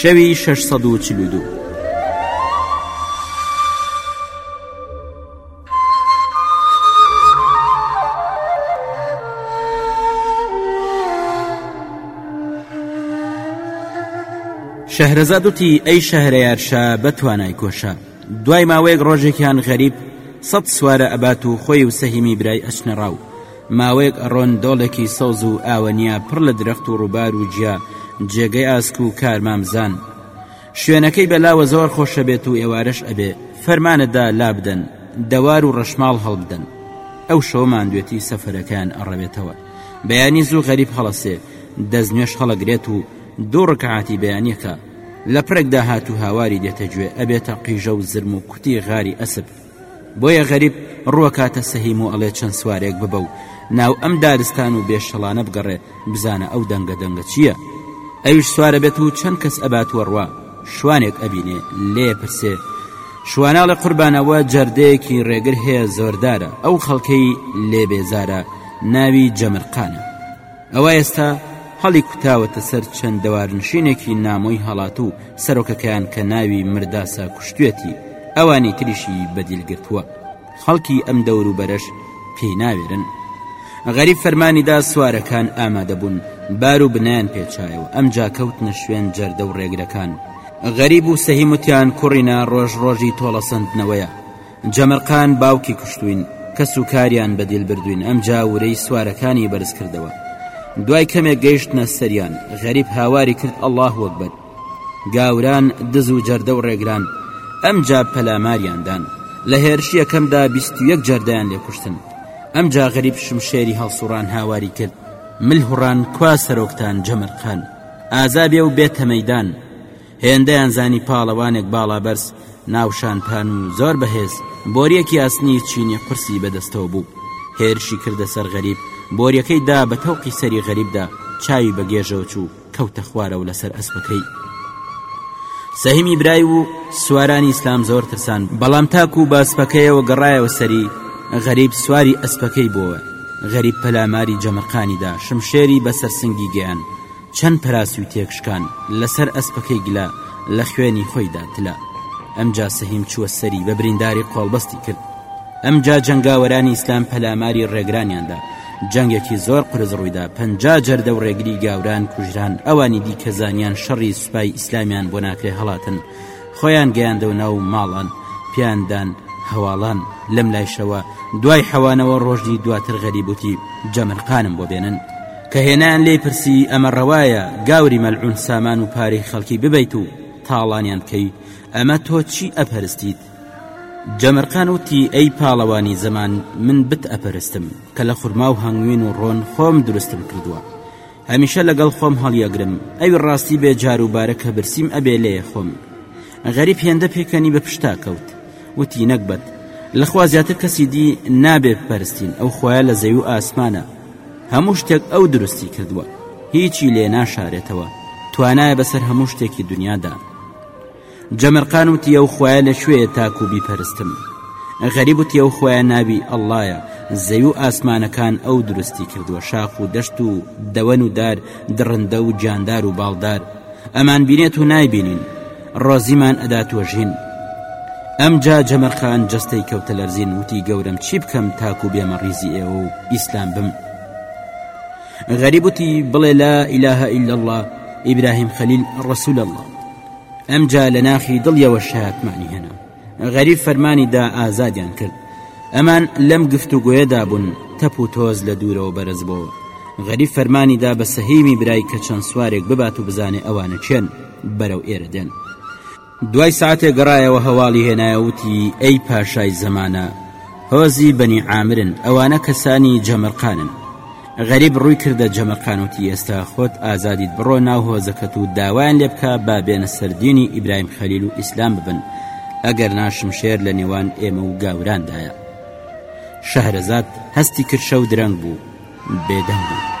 شەوی شەش سەد و چل و دوو. شەهرەزادوتی ئەی شەهرەیارشە بە توانای کۆشە دوای ماوەیەک ڕۆژێکیان غەریب سەد سوارە ئەبات و خۆی و سەهیمی برای ئەچنە ڕاو ماوەیەک ئەڕۆن دۆڵێکی سەوز و ئاوەنیا پڕ لە درەخت و ڕووبار و جیا جێگەی ئاسک و کارمامزان شوێنەکەی بەلاوە زۆر خۆشە بێت و ئێوارەش ئەبێ فەرمانەدا لابدەن دەوار و ڕەشماڵ هەڵبدەن ئەو شەو ماندوێتی سەفەرەکەیان ئەڕەوێتەوە بەیانی زوو غەریب هەڵەسێ دەست نوێش هەڵەگرێت و دوو ڕکعاتی بەیانیەکە لەپڕێکدا هات و هاواری دێتە گوێ ئەبێتە قیژە و زرم و کوتی غاری ئەسپ بۆیە غەریب ڕووەکاتە سەهیم و ئەڵێ چەند سوارێک ببە و ناو ئەم دارستان و بێشەڵانە بگەڕێ بزانە ئەو دەنگە دەنگە چییە ئەویش سوارەبێت و چەند کەس ئەبات وەڕوا شوانێک ئەبینێ لێ پرسێ شواناڵە قوربانەوە جەردەیەکی ڕێگر هەیە زۆردارە ئەو خەڵکەی لێ بێزارە ناوی جەمرقانە ئەوا ئێستا هەڵی کوتاوەتە سەر چەند دەوارنشینێکی نامۆی هەڵات و سەرۆکەکەیان کە ناوی مرداسا کوشتێتی ئەوانی تریشی بەدیل گرتووە خەڵکی ئەم دەوروبەرەش پێی ناوێرن غەریب فەرمانیدا سوارەکان ئامادەبوون بار و بنیان پێچایەوە ئەم جاکەوتنە شوێن جەردە و ڕێگرەکان غەریب و سەهیموتیان کوڕینە ڕۆژ ڕۆژی تۆڵەسەندنەوەیە جەمەرقان باوکی کوشتوین کەس و کاریان بە دیل بردوین ئەمجا ورەی سوارەکانی بەرز کردەوە دوای کەمێک گەیشتنە سەریان غەریب هاواری کرد ئەڵا هوەکبەر گاوران دز و جەردە و ڕێگران ئەمجا پەلاماریاندان لە هێرشی یەکەمدا بیست و یەک جەردەیان لێ کوشتن ئەمجا غەریب شمشێری هەڵسوڕان هاواری کرد ملهوڕان کوا سەرۆکتان جەمەرقان ئازا بێ و بێتە مەیدان هێندەیان زانی پاڵەوانێک باڵابەرز ناوشانپان و زۆر بەهێز بۆریەکی ئاسنی چینی قورسی بەدەستەوە بوو هێرشی کردە سەر غەریب بۆریەکەی دا بە تەوقی سەری غەریبدا چاوی بە گێژەوە چوو کەوتە خوارەوە لەسەر ئەسپەکەی سەهیمی برای و سوارانی ئیسلام زۆر ترسان بەڵام تاکو باسپەکەیەوە گەڕایەوە سەری غەریب سواری ئەسپەکەی بووە غەریب پەلاماری جەمەرقانیدا شمشێری بەسەر سنگی گەیان چەند پەراسی و تێکشکان لە سەر ئەسپەکەی گلە لە خوێنی خۆیدا تلە. ئەمجا سەهیم چووە سەری بە برینداری قۆڵبەستی کرد. ئەمجا جەنگاوەرانی ئیسلام پەلاماری ڕێگرانیان دا. جەنگێکی زۆر قورس ڕوویدا پەنجا جەردە و ڕێگری گاوران کوژران ئەوانی دیکە زانیان شەڕی سوپای ئیسلامیان بۆ ناکرێ هەڵاتن خۆیان گەیاندەوە ناو ماڵان پێیان دان هەواڵان لەم لایشەوە دوای حەوانەوە ڕۆژدی دواتر غەریبوتی جەمرقانم بۆ بێنن کە هێنان لێی پرسی ئەمە ڕەوایە گاوری مەلعون سامان و پارەی خەڵکی ببیت و تاڵانیان بکەی ئەمە تۆ چی ئەپەرستیت جەمرقان وتی ئەی پاڵەوانی زەمان من بت ئەپەرستم کە لە خورما و هەنگوین و ڕۆن خۆم دروستم کردووە هەمیشە لەگەڵ خۆم هەڵیەگرم ئەوی ڕاستی بێ جار و بارە کە برسیم ئەبێ لێ خۆم غەریب هێندە پێکەنی بە پشتا کەوت وتی نەگبەت لەخوا زیاتر کەسی دی نابێ بپەرستین ئەو خۆیان لە زەوی و ئاسمانە هەموو شتێک ئەو دروستی کردووە هیچی لێ ناشارێتەوە توانایە بەسەر هەموو شتێکی دنیادا جەمەرقان وتی ئەو خوایە لە کوێیە تاکو بیپەرستم غەریب وتی ئەو خوایە ناوی ئەڵڵایە زەوی و ئاسمانەکان ئەو دروستی کردووە شاخ و دەشت و دەوەن و دار دڕندە و جاندار و باڵدار ئەمان بینێت و نایبینین ڕۆزیمان ئەدا تۆژین ئەمجا جەمەرخان جستەی کەوتە لەرزین وتی گەورم چی بکەم تاکو بێمە ڕیزی ئێوە و ئیسلام بم غەریبوتی بڵێ لا ئیلاهە ئیلا الله ئیبراهیم خەلیل ڕسول الله ئەمجا لە ناخی دڵیەوە شایەتمانی هێنا غەریب فەرمانی دا ئازادیان کرد ئەمان لەم گفت و گوێدا بوون تەپ و تۆز لە دوورەوە بەرز بۆ غەریب فەرمانی دا بە سەهیمی برای کە چەند سوارێک ببات و بزانێ ئەوانە چێن بەرەو ئێرە دێن دوای ساعتێ گەڕایەوە هەواڵی هێنایەوتی ئەی پاشای زەمانە هۆزی بەنی عامرن ئەوانە کەسانی جەمەرقانن غەریب ڕووی کردە جەمەقان وتی ئێستا خۆت ئازادیت بڕۆ ناو هۆزەکەت و داوایان لێ بکە با بێنە سەر دینی ئیبراهیم خەلیل و ئیسلام ببن ئەگەر نا شمشێر لە نێوان ئێمە و گاوراندایە شەهرەزاد هەستی کرد شەو درەنگ بوو بێدەنگ بوو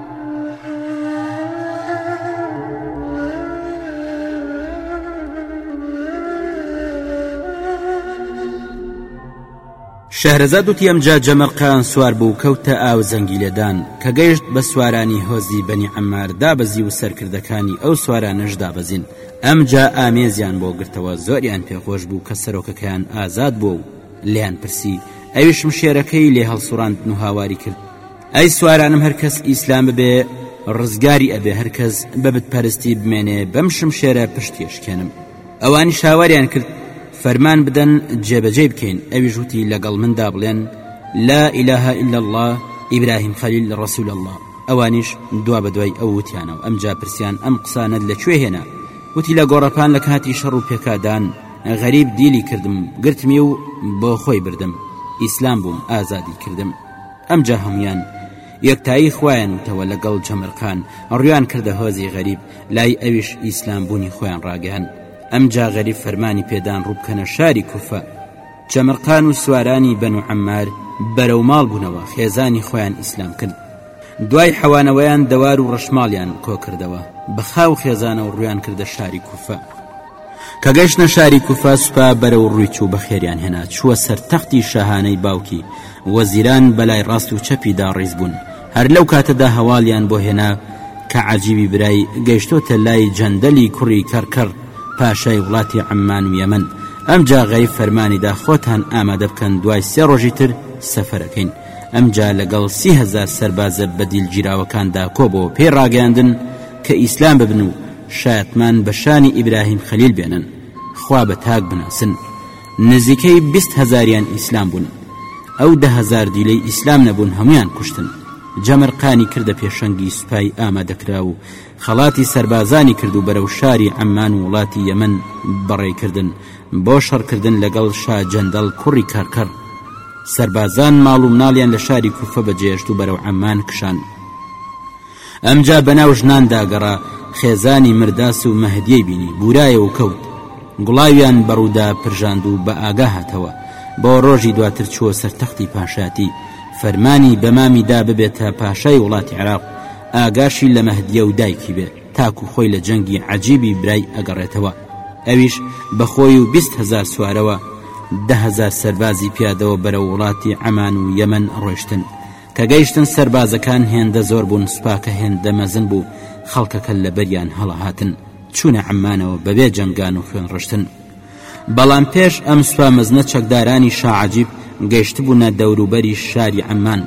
شەهرەزاد وتی ئەمجا جەمەر قەیان سوار بوو کەوتە ئاو زەنگی لێدان کە گەیشت بە سوارانی هۆزی بەنی عمار دابەزی و سەرکردەکانی ئەو سوارانەش دابەزین ئەمجا ئامێزیان بۆ گرتەوە زۆریان پێخۆش بوو کە سەرۆکەکەیان ئازاد بوو و لیان پرسی ئەویش مشێرەکەی لێ هەڵسوڕاند و هاواری کرد ئەی سوارانم هەر کەس ئیسلام ببێ ڕزگاری ئەبێ هەر کەس بە بتپەرستی بمێنێ بەم شمشێرە پشتی ئەشکێنم ئەوانی شاواریان کرد فەرمان بدەن جێبەجێ بکەین ئەویش وتی لەگەڵ مندا بڵێن لا إله إلا الله ئیبراهیم خەلیل ڕسول الله ئەوانیش دوا بە دوای ئەو وتیانە و ئەمجا پرسیان ئەم قسانت لەکوێ هێنا وتی لە گۆڕەپان لە کاتی شەڕ و پێکادان غەریب دیلی کردم گرتمی و بۆ خۆی بردم ئیسلام بووم ئازادی کردم ئەمجا هەموویان یەکتایی خویان وتەوە لە گەڵ جەمرقان ڕویان کردە هۆزی غەریب لای ئەویش ئیسلام بوونی خویان ڕاگەیان ئەمجا غەریب فەرمانی پێدان ڕووبکەنە شاری کوفە جەمرقان و سوارانی بەنو عەممار بەرەو ماڵ بوونەوە خێزانی خویان ئیسلام کرد دوای حەوانەوەیان دەوار و ڕەشماڵیان کۆکردەوە بە خاو خێزانەو ڕویان کردە شاری کوفە. کە گەشتە شاری کوفە سوپا بەرە و ڕووی چوو بەخێریان هێنا چووە سەر تەختی شاهانەی باوکی وەزیران بەلای ڕاست و چەپیدا ڕیز بوون هەر لەو کاتەدا هەواڵیان بۆ هێنا کە عجیبی برای گەیشتۆتە لای جەندەلی کوڕی کەڕکەڕ پاشای وڵاتی عەممان و یەمەن ئەمجا غەیب فەرمانیدا خۆتان ئامادە بکەن دوای سێ ڕۆژی تر سەفەرەکەین ئەمجا لەگەڵ سی هزار سەربازە بەدیل گیراوەکاندا کۆ بۆ پێی ڕاگەیاندن کە ئیسلام ببن و شایەتمان بە شانی ئیبراهیم خەلیل بێنن خوا بە تاک بناسن نزیکەی بیست هەزاریان ئیسلام بوون ئەو دە هەزار دیلەی ئیسلام نەبوون هەمویان کوشتن جەمەرقانی کردە پێشەنگی سوپای ئامادەکرا و خەڵاتی سەربازانی کرد و بەرەو شاری ئەممان وڵاتی یەمەن بەڕێ کردن بۆ شەڕکردن لەگەڵ شا جەندەڵ کوڕی کارکەڕ سەربازان ماڵ و مناڵیان لە شاری کوفە بەجێشت و بەرەو عەممان کشان ئەمجا بەناو ژناندا گەڕا، خێزانی مرداس و مەهدیەی بینی، بورایە و کەوت، گوڵاویان بەڕوودا پرژاند و بەئاگا هاتەوە، بۆ ڕۆژی دواتر چووە سەر تەختی پاشایەتی، فەرمانی بە مامی دا ببێتە پاشای وڵاتی عێراق، ئاگاشی لە مەهدیە و دایکی بێ، تاکو خۆی لە جەنگی عەجیبی برای ئەگەڕێتەوە، ئەویش بە خۆی و بیست هەزار سوارەوە، دە هەزار سەربازی پیادەوە بەرەو وڵاتی عەمان و یەمەن ڕۆیشتن، کە گەیشتن سەربازەکان هێندە زۆر بوون سوپاکە هێندە مەزن بوو خەڵکەکە لەبەریان هەڵەهاتن چوونە عەممانەوە بەبێ جەنگان و خوێن ڕشتن بەڵام پێش ئەم سوپا مەزنە چەکدارانی شا عەجیب گەیشتبوونە دەوروبەری شاری عەممان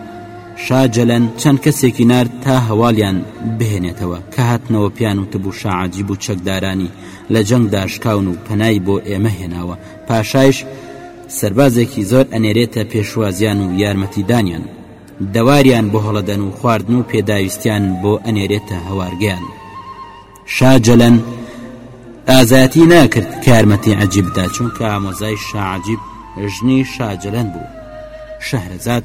شا جەلەن چەند کەسێکی نارد تا هەواڵیان بهێنێتەوە کە هاتنەوە پیان و تبوو شا عەجیب و چەکدارانی لە جەنگ داشکاون و پەنای بۆ ئێمە هێناوە پاشایش سەربازێکی زۆر ئەنێرێتە پێشوازیان و یارمەتی دانیان دەواریان بۆ هەڵەدەن و خواردن و پێداویستیان بۆ ئەنێرێتە هەوارگەیان شا جەلەن ئازایەتی ناکرد کارمەتی عجیب بدا چونکە ئامۆزای شا عجیب ژنی شا جەلەن بوو شەهرەزاد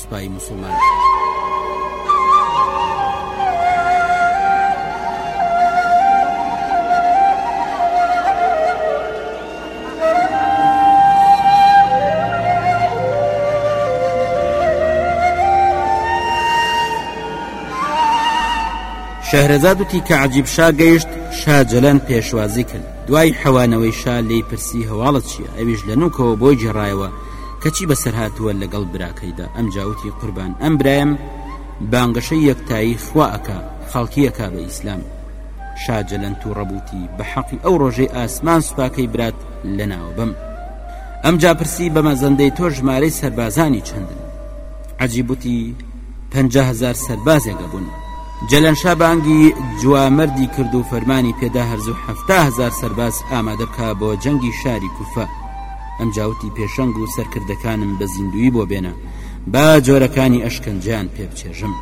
سوپای موسڵمان. شەهرەزاد وتی کە عجیب شا گەیشت شا جەلەن پێشوازی کرد دوای حەوانەوەی شا لی پرسی هەواڵت چییە ئەویش لە نوکەوە بۆی جێڕایەوە کەچی بەسەرهاتووە لەگەڵ براکەیدا ئەمجا وتی قوربان ئەم برایم بانگەشەی یەکتایی خوا ئەکا خەڵکی ئەکا بە ئیسلام شا جەلەن تووڕە بووتی بە حەقی ئەو ڕۆژەی ئاسمان سوپاکەی برات لەناوە بەم ئەمجا پرسی بە مەزەندەی تۆ ژمارەی سەربازانی چەندن عجیبوتی پهزار سەربازێک دەبوون جەلەنشا بانگی جوامەردی کرد و فەرمانی پێدا هەرزوو هزار سەرباز ئامادە بکە بۆ جەنگی شاری کوفە ئەمجا وتی پێشەنگ و سەرکردەکانم بە زیندووی بۆ بێنە با جۆرەکانی ئەشکەنجەیان پێ بچێژم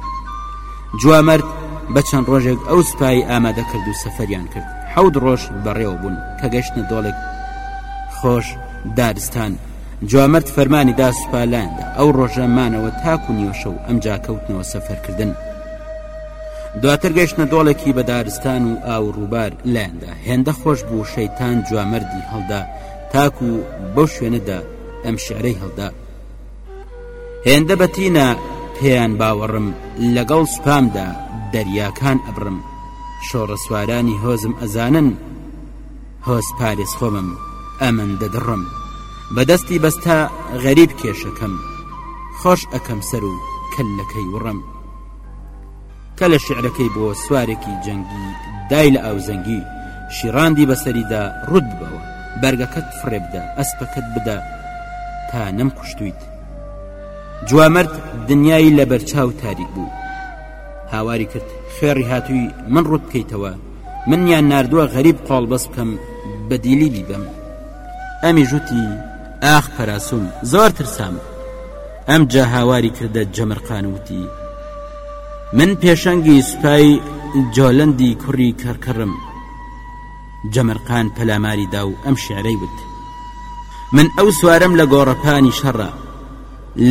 جوامەرد بە چەند ڕۆژێک ئەو سوپایی ئامادە کرد و سەفەریان کرد حەود ڕۆژ بەڕێوە بوون کە گەشتنە دۆڵێک خۆش دارستان جوامەرد فەرمانی دا سوپالاندا ئەو ڕۆژە مانەوە تاکو نیوەشە و ئەمجا کەوتنەوە سەفەرکردن دواتر گەشتە دۆڵێکی بە دارستان و ئاو ڕووبار لایەندا هێندە خۆش بوو شەیتان جوامەردی هەڵدا تاکو بەو شوێنەدا ئەم شعرەی هەڵدا هێندە بەتینە پێیان باوەڕم لەگەڵ سوپامدا دەریاکان ئەبڕم شۆڕە سوارانی هۆزم ئەزانن هۆز پارێز خۆمم ئەمن دەدڕم بەدەستی بەستا غەریب کێشەکەم خۆش ئەەکەم سەر و کەلەکەی وڕم کە لە شیعرەکەی بۆ سوارێکی جەنگی دای لە ئاوزەنگی، شیڕاندی بەسەریدا ڕووت ببەوە، بەرگەکەت فڕێبدە، ئەسپەکەت بدە تا نەمکوشتوویت. جوامەرد دنیای لە بەرچاو تاریک بوو. هاواری کرد، خوێڕی هاتووی من ڕووت بکەیتەوە، منیان ناردووە غەریب قۆڵبەست بکەم بە دیلی بیبەم. ئەمیش وتی، ئاخ پەراسووم، زۆر ترسام. ئەمجا هاواری کردە جەمەرقان وتی من پێشەنگی سوپای جۆلەندی کوڕی کەڕکەڕم جەمەرقان پەلاماری دا و ئەم شعرەی وت من ئەو سوارم لە گۆڕەپانی شەڕە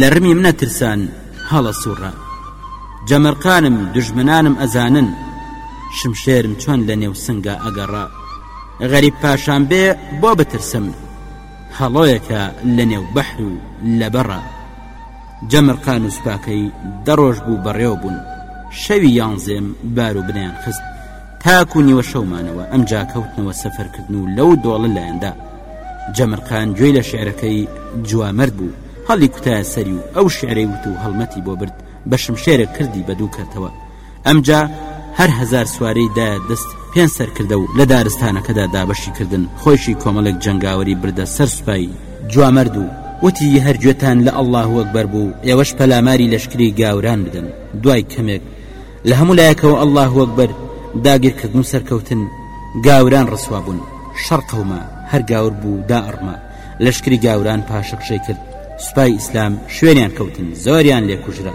لە ڕمی منە ترسان هەڵە سوڕە جەمەرقانم دژمنانم ئەزانن شمشێرم چۆن لە نێو سنگا ئەگەڕا غەریب پاشان بێ بۆ بترسم هەڵۆیەکە لە نێو بەحر و لەبەڕە جەمرقان و سوپاکەی دەڕۆژ بوو بەڕێوە بوون شەوی یانزێم بار و بنیان خست تاکو و نیوە شەومانەوە ئەم جاکەوتنەوە سەفەرکردن و لەو دۆڵە لایەندا جەمرقان گوێی لە شعرەکەی جوامرد بوو هەڵی کوتایە سەری و ئەو شعرەی وت و هەڵمەتی بۆ برد بە شمشێرە کردی بە دوو کەرتەوە ئەمجا هەر هەزار سوارەی دایە دەست پێنج سەرکردە و لە دارستانەکەدا دابەشی کردن، خۆیشی کۆمەڵێک جەنگاوەری بردە سەر سوپای، جوامەرد، و وتی، هەر گوێتان لە اللە اکبر بوو ئێوەش پەلاماری لەشکری گاوران بدەن، دوای کەمێک لە هەموو لایەکەوە اللە اکبر، داگیرکردن و سەرکەوتن، گاوران ڕسوا بوون، شەڕ قەوما، هەر گاور بوو دائەڕما، لەشکری گاوران پاشەکشەی کرد، سوپای ئیسلام شوێنیان کەوتن، زۆریان لێ کوژرا.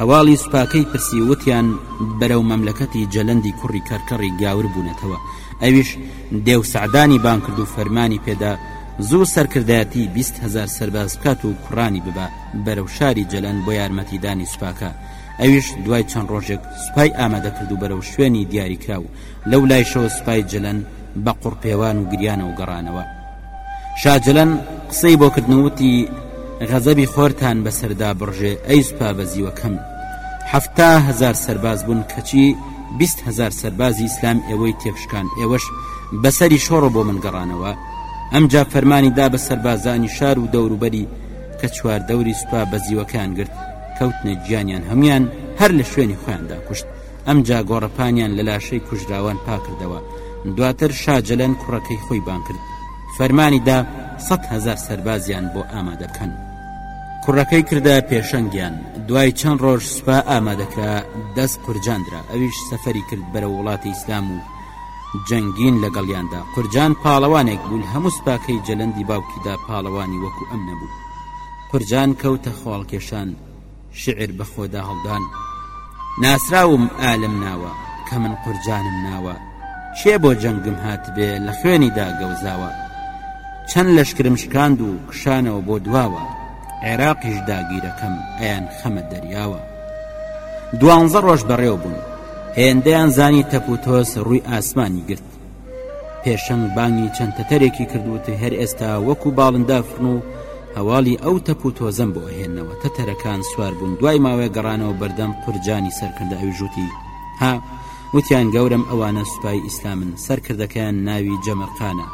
هەواڵی سوپاکەی پرسی وتیان بەرەو مەملەکەتی جەلەندی کوڕی کەرکەڕی گاور بوونەتەوە ئەویش دێو سەعدانی بانگ کرد و فەرمانی پێدا زوو سەرکردایەتی بیست هەزار سەرباز بکات و کوڕانی ببا بەرەو شاری جەلەند بۆ یارمەتیدانی سوپاکە ئەویش دوای چەند ڕۆژێک سوپای ئامادە کرد و بەرەو شوێنی دیاریکراو لەو لایشەوە سوپای جەلەند بە قوڕپێوان و گریانەوە گەڕانەوە شاجلەن قسەی بۆ کردن وتی غەزەبی خۆرتان بەسەردا بڕژێ ئەی سوپا بەزیوەکەم حەفتا هزار سەرباز بوون کەچی بیست هزار سەربازی ئیسلام ئێوەی تێکشکان ئێوەش بەسەری شۆڕە بۆ من گەڕانەوە ئەمجا فەرمانی دا بە سەربازانی شار و دەوروبەری کە چوار دەوری سوپا بەزیوەکان گرت کەوتنە گیانیان هەمویان هەر لە شوێنی خۆیاندا کوشت ئەمجا گۆڕەپانیان لە لاشەی کوژراوان پاکردەوە دواتر شاجەلەن کوڕەکەی خۆی بان کرد فەرمانی دا سە هزار سەربازیان بۆ ئامادە بکەن کوڕەکەی کردە پێشەنگیان دوای چەند ڕۆژ سوپا ئامادەکرا دەست قورجاندرا ئەویش سەفەری کرد بەرە وڵاتی ئیسلام و جەنگین لەگەڵیاندا قورجان پاڵەوانێک بوون هەموو سوپاکەی جەلەندی باوکیدا پاڵەوانی وەکو ئەم نەبوو قورجان کەوتە خۆڵکێشان شیعر بە خۆدا هەڵدان ناسراوم ئا لەم ناوە کە من قورجانم ناوە کێ بۆ جەنگم هاتبێ لە خوێنیدا گەوزاوە چەند لەشکرم شکاند و کشانەوە بۆ دواوە عێراقیش داگیرەکەم ئەیان خەمە دەریاوە دوانزە ڕۆژ بەڕێو بوون هێندەیان زانی تەپوتۆس ڕووی ئاسمانی گرت پێشەنگ بانگی چەند تەتەرێکی کرد وتی هەر ئێستا وەکو باڵندا فڕن و هەواڵی ئەو تەپ و تۆزەم بۆ ئەهێنەوە تەتەرەکان سوار بوون دوای ماوەیە گەڕانەوە بەردەم قورجانی سەرکردە ئەوی ژووتی ها وتیان گەورم ئەوانە سوپای ئیسلامن سەرکردەکەیان ناوی جەمەرقانە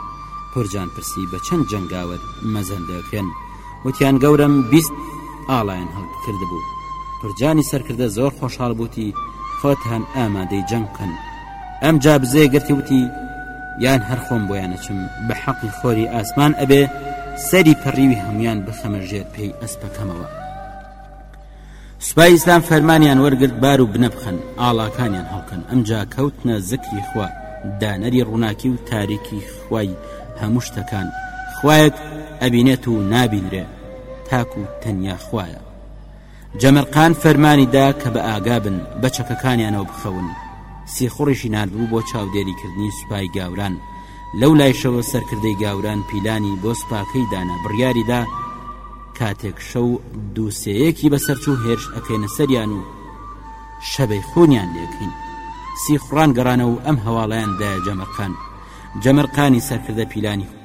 قورجان پرسی بە چەند جەنگاوەر مەزەن دەکرێن وتیان گەورم بیست ئاڵایان هەڵکرد بوو قورجانی سەرکردە زۆر خۆشحاڵ بووتی خۆتان ئامادەی جەنگ بکەن ئەمجا بزەیە گرتی وتی یان هەر خۆم بۆیان ئەچم بە حەقی خۆری ئاسمان ئەبێ سەری پەڕیوی هەموان بخەمە ژێر پێی ئەسپەکەمەوە سوپای ئیسلام فەرمانیان وەرگرت بار و بنە بخەن ئاڵاکانیان هەڵکەن ئەمجا کەوتنە زەکری خوا دانەری ڕووناکی و تاریکی خوای هەموو شتەکان خوایەک ئەبینێت و نابینرێ تاکو تەنیا خوایە جەمەرقان فەرمانی دا کە بە ئاگا بن بە چەکەکانیانەوە بخەون سیخوڕیشی ناردبوو بۆ چاودێریکردنی سوپای گاوران لەو لایشەوە سەرکردەی گاوران پیلانی بۆ سوپاکەی دانا بڕیاری دا کاتێک شەو دووسەیەکی بەسەرچوو هێرش ئەکەینە سەریان و شەبەی خونیان لێکەین سیخڕان گەڕانەوە ئەم هەواڵیان دایە جەمەرقان جەمەرقانی سەرکردە پیلانی خۆ